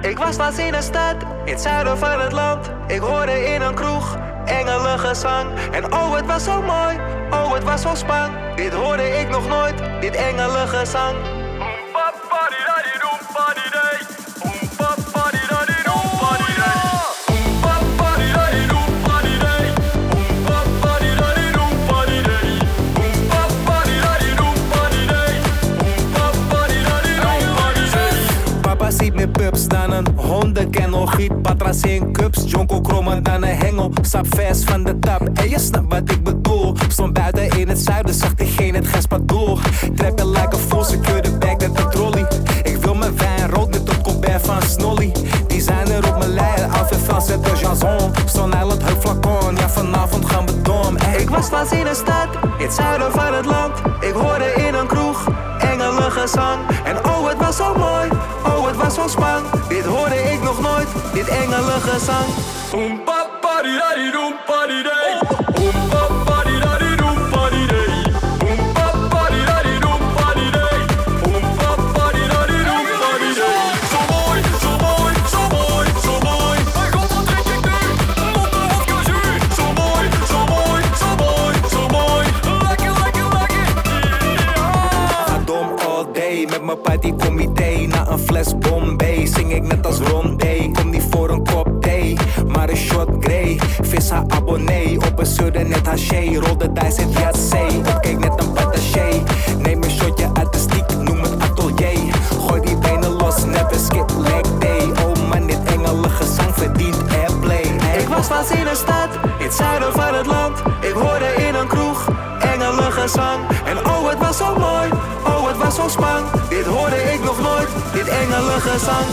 Ik was laatst in een stad, in het zuiden van het land. Ik hoorde in een kroeg engelengezang. En oh, het was zo mooi, oh, het was zo spang. Dit hoorde ik nog nooit, dit engelengezang. Meer pups dan een hondenkennel. Giet patras in cups, jonko krommer dan een hengel. Sap vers van de tap, en je snapt wat ik bedoel. Stond buiten in het zuiden, zag degene het gespadoel. Treppen like een full security bag met een trolley. Ik wil mijn wijn rood met tot Colbert van Snolly. Die zijn er op mijn lijn, Frans en de Jason. Stone Island, het flacon, ja vanavond gaan we dom. Ik was laatst in een stad, in het zuiden van het land. Ik hoorde in een kroeg engelengezang. En dit engelengezang. Ga dom all day met mijn partycomité Na een fles Bombay zing ik net als Rondé abonnee, op een sudden net haché Rol de dice in Yatzee, opkeek net een pataché Neem een shotje uit de stiek, noem het atelier Gooi die benen los, never skip leg day Oh man, dit engelige zang verdient airplay Ik was laatst in een stad, in het zuiden van het land. Ik hoorde in een kroeg engelengezang. En oh, het was zo mooi, oh, het was zo spang. Dit hoorde ik nog nooit, dit engelengezang.